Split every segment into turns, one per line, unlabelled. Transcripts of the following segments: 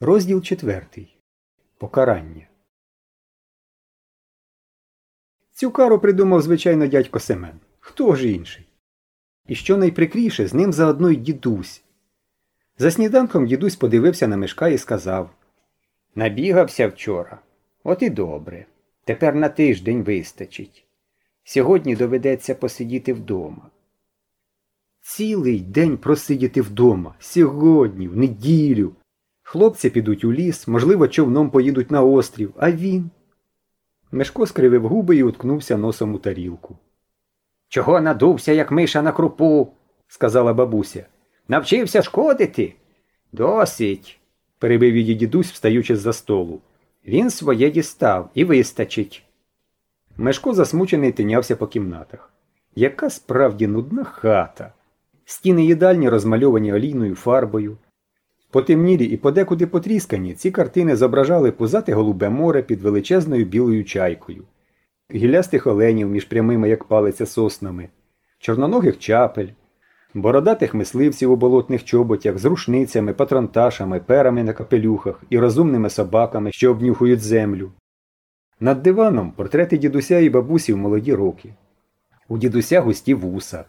Розділ четвертий. Покарання. Цю кару придумав, звичайно, дядько Семен. Хто ж інший? І що найприкріше, з ним заодно й дідусь. За сніданком дідусь подивився на мешка і сказав Набігався вчора. От і добре. Тепер на тиждень вистачить. Сьогодні доведеться посидіти вдома. Цілий день просидіти вдома. Сьогодні, в неділю. Хлопці підуть у ліс, можливо, човном поїдуть на острів, а він. Мешко скривив губи і уткнувся носом у тарілку. Чого надувся, як миша на крупу? сказала бабуся. Навчився шкодити? Досить, перебив її дідусь, встаючи з за столу. Він своє дістав і вистачить. Мешко засмучений тинявся по кімнатах. Яка справді нудна хата. Стіни їдальні розмальовані олійною фарбою. Потемнілі і подекуди потріскані, ці картини зображали пузате голубе море під величезною білою чайкою, гілястих оленів між прямими, як палиця соснами, чорноногих чапель, бородатих мисливців у болотних чоботях з рушницями, патронташами, перами на капелюхах і розумними собаками, що обнюхують землю. Над диваном портрети дідуся і бабусі в молоді роки. У дідуся густі вуса.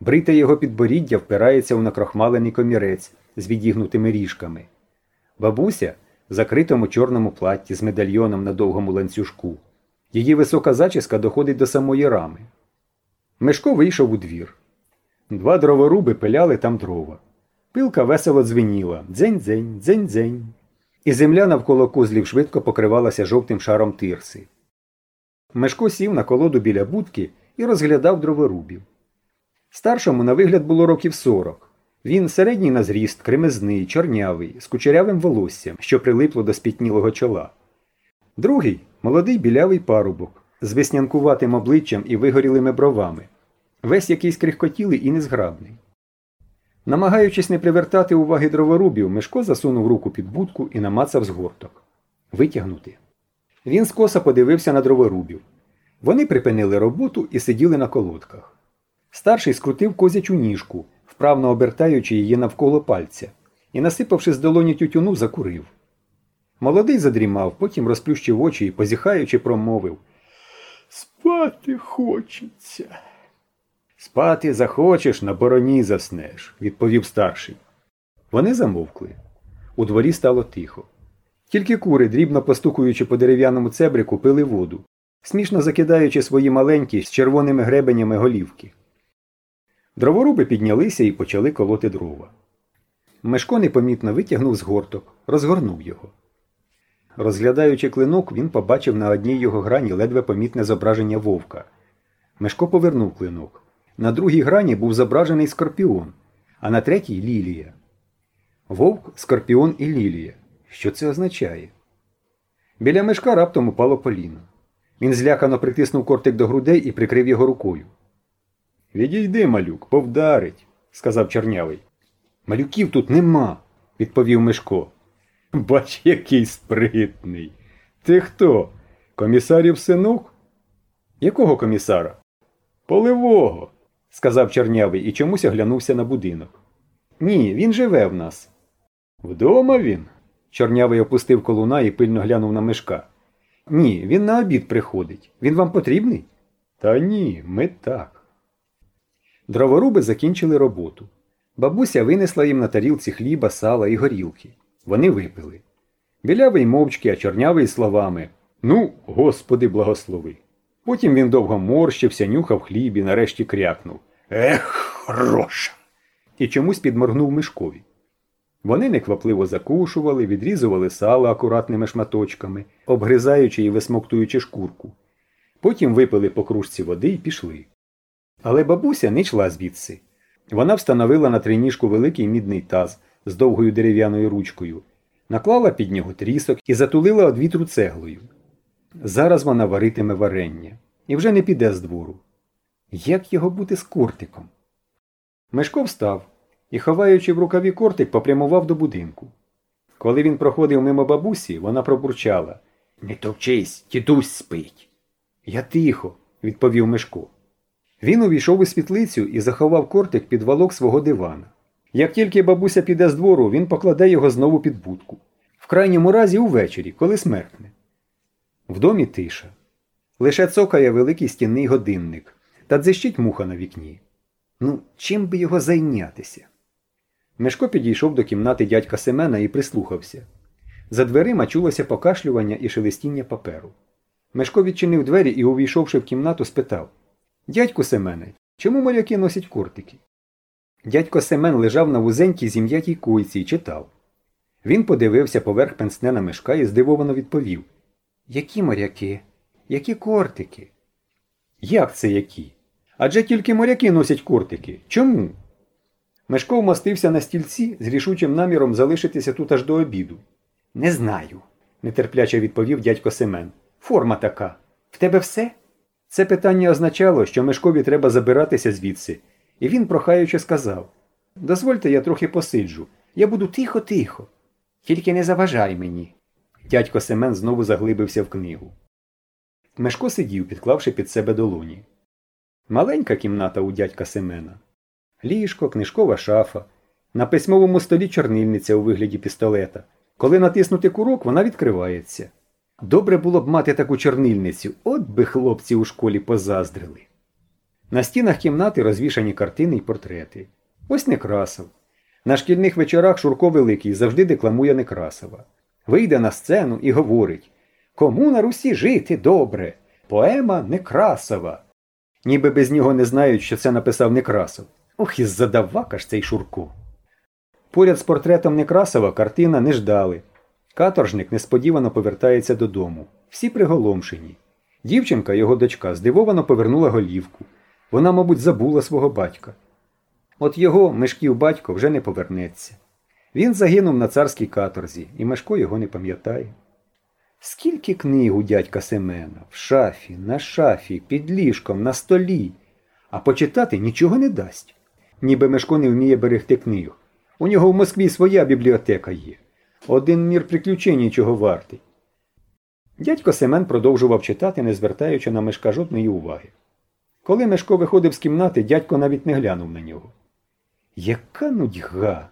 Брите його підборіддя впирається у накрохмалений комірець з відігнутими ріжками. Бабуся в закритому чорному платті з медальйоном на довгому ланцюжку. Її висока зачіска доходить до самої рами. Мешко вийшов у двір. Два дроворуби пиляли там дрова. Пилка весело дзвеніла дзень-дзень, дзень-дзень. І земля навколо козлів швидко покривалася жовтим шаром тирси. Мешко сів на колоду біля будки і розглядав дроворубів. Старшому на вигляд було років сорок. Він середній на зріст, кремезний, чорнявий, з кучерявим волоссям, що прилипло до спітнілого чола. Другий молодий білявий парубок з веснянкуватим обличчям і вигорілими бровами, весь якийсь крихкотілий і незграбний. Намагаючись не привертати уваги дроворубів, Мешко засунув руку під будку і намацав згорток. Витягнути. Він скоса подивився на дроворубів. Вони припинили роботу і сиділи на колодках. Старший скрутив козячу ніжку, вправно обертаючи її навколо пальця, і, насипавши з долоні тютюну, закурив. Молодий задрімав, потім розплющив очі і, позіхаючи, промовив Спати хочеться. Спати захочеш, на бороні заснеш, відповів старший. Вони замовкли. У дворі стало тихо. Тільки кури, дрібно постукуючи по дерев'яному цебрику, пили воду, смішно закидаючи свої маленькі з червоними гребенями голівки. Дроворуби піднялися і почали колоти дрова. Мешко непомітно витягнув з горток, розгорнув його. Розглядаючи клинок, він побачив на одній його грані ледве помітне зображення вовка. Мешко повернув клинок. На другій грані був зображений скорпіон, а на третій лілія. Вовк, скорпіон і лілія. Що це означає? Біля мешка раптом упало поліно. Він злякано притиснув кортик до грудей і прикрив його рукою. Відійди, малюк, повдарить, сказав чорнявий. Малюків тут нема, відповів Мишко. Бач, який спритний. Ти хто? Комісарів синок? Якого комісара? Поливого, сказав чорнявий і чомусь оглянувся на будинок. Ні, він живе в нас. Вдома він? Чорнявий опустив колуна і пильно глянув на мишка. Ні, він на обід приходить. Він вам потрібний? Та ні, ми так. Дроворуби закінчили роботу. Бабуся винесла їм на тарілці хліба, сала і горілки. Вони випили. Білявий мовчки, а чорнявий словами Ну, Господи, благослови. Потім він довго морщився, нюхав хліб і нарешті крякнув Ех, хороша. І чомусь підморгнув мишкові. Вони неквапливо закушували, відрізували сало акуратними шматочками, обгризаючи і висмоктуючи шкурку. Потім випили по кружці води і пішли. Але бабуся не йшла звідси. Вона встановила на триніжку великий мідний таз з довгою дерев'яною ручкою, наклала під нього трісок і затулила од вітру цеглою. Зараз вона варитиме варення і вже не піде з двору. Як його бути з кортиком? Мешко встав і, ховаючи в рукаві кортик, попрямував до будинку. Коли він проходив мимо бабусі, вона пробурчала Не товчись, дідусь спить. Я тихо, відповів Мешко. Він увійшов у світлицю і заховав кортик під валок свого дивана. Як тільки бабуся піде з двору, він покладе його знову під будку. В крайньому разі увечері, коли смеркне. В домі тиша. Лише цокає великий стінний годинник та дзищить муха на вікні. Ну, чим би його зайнятися? Мешко підійшов до кімнати дядька Семена і прислухався. За дверима чулося покашлювання і шелестіння паперу. Мешко відчинив двері і, увійшовши в кімнату, спитав Дядьку Семене, чому моряки носять куртики? Дядько Семен лежав на вузенькій зім'ятій куйці і читав. Він подивився поверх пенсне на мешка і здивовано відповів Які моряки? Які кортики? Як це які? Адже тільки моряки носять кортики. Чому? Мешко вмостився на стільці з рішучим наміром залишитися тут аж до обіду. Не знаю, нетерпляче відповів дядько Семен. Форма така. В тебе все? Це питання означало, що Мешкові треба забиратися звідси, і він прохаючи сказав Дозвольте, я трохи посиджу. Я буду тихо-тихо. Тільки не заважай мені. Дядько Семен знову заглибився в книгу. Мешко сидів, підклавши під себе долоні. Маленька кімната у дядька Семена. Ліжко, книжкова шафа. На письмовому столі чорнильниця у вигляді пістолета. Коли натиснути курок, вона відкривається. Добре було б мати таку чорнильницю, от би хлопці у школі позаздрили. На стінах кімнати розвішані картини й портрети. Ось Некрасов. На шкільних вечорах Шурко Великий завжди декламує Некрасова. Вийде на сцену і говорить Кому на Русі жити добре? Поема Некрасова. Ніби без нього не знають, що це написав Некрасов. Ох, і задавака ж цей Шурко. Поряд з портретом Некрасова картина не ждали. Каторжник несподівано повертається додому. Всі приголомшені. Дівчинка, його дочка, здивовано повернула голівку. Вона, мабуть, забула свого батька. От його мешків батько вже не повернеться. Він загинув на царській каторзі, і Мешко його не пам'ятає. Скільки книг у дядька Семена в шафі, на шафі, під ліжком, на столі, а почитати нічого не дасть. Ніби Мешко не вміє берегти книг. У нього в Москві своя бібліотека є. Один мір приключень чого вартий. Дядько Семен продовжував читати, не звертаючи на Мешка жодної уваги. Коли Мешко виходив з кімнати, дядько навіть не глянув на нього. Яка нудьга!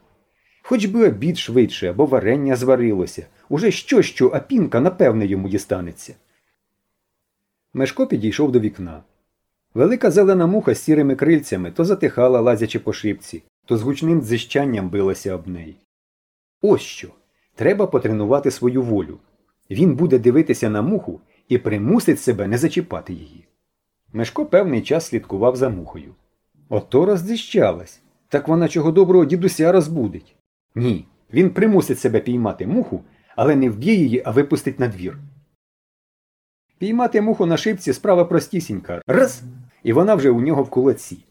Хоч би обід швидше або варення зварилося. Уже що, що, а пінка, напевне, йому дістанеться. Мешко підійшов до вікна. Велика зелена муха з сірими крильцями то затихала, лазячи по шипці, то з гучним дзищанням билася об неї. Ось що. Треба потренувати свою волю. Він буде дивитися на муху і примусить себе не зачіпати її. Мешко певний час слідкував за мухою. Ото роздищалась. Так вона чого доброго дідуся розбудить. Ні, він примусить себе піймати муху, але не вб'є її, а випустить на двір. Піймати муху на шипці справа простісінька. Раз! І вона вже у нього в кулаці.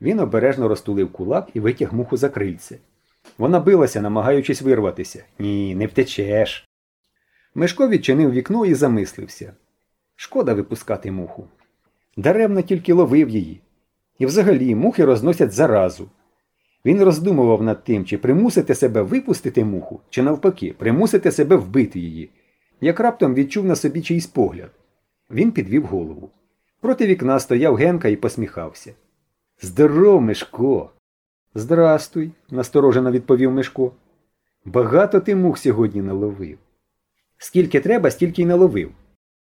Він обережно розтулив кулак і витяг муху за крильце. Вона билася, намагаючись вирватися. Ні, не втечеш. Мешко відчинив вікно і замислився. Шкода випускати муху. Даремно тільки ловив її. І взагалі мухи розносять заразу. Він роздумував над тим, чи примусити себе випустити муху, чи навпаки, примусити себе вбити її, як раптом відчув на собі чийсь погляд. Він підвів голову. Проти вікна стояв Генка і посміхався. Здоров, Мишко. Здрастуй, насторожено відповів Мишко. Багато ти мух сьогодні наловив. Скільки треба, стільки й наловив.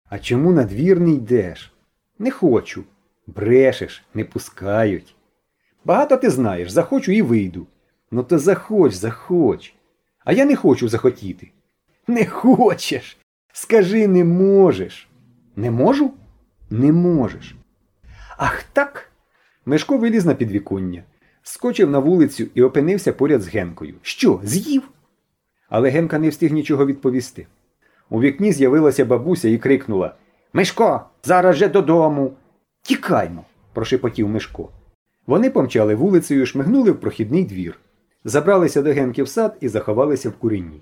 А чому на двір не йдеш? Не хочу. Брешеш, не пускають. Багато ти знаєш, захочу і вийду. Ну то заходь, заходь. А я не хочу захотіти. Не хочеш. Скажи, не можеш. Не можу? Не можеш. Ах так. Мишко виліз на підвіконня, скочив на вулицю і опинився поряд з Генкою. Що, з'їв? Але Генка не встиг нічого відповісти. У вікні з'явилася бабуся і крикнула Мишко, зараз же додому. Тікаймо, прошепотів Мишко. Вони помчали вулицею, шмигнули в прохідний двір, забралися до Генки в сад і заховалися в курені.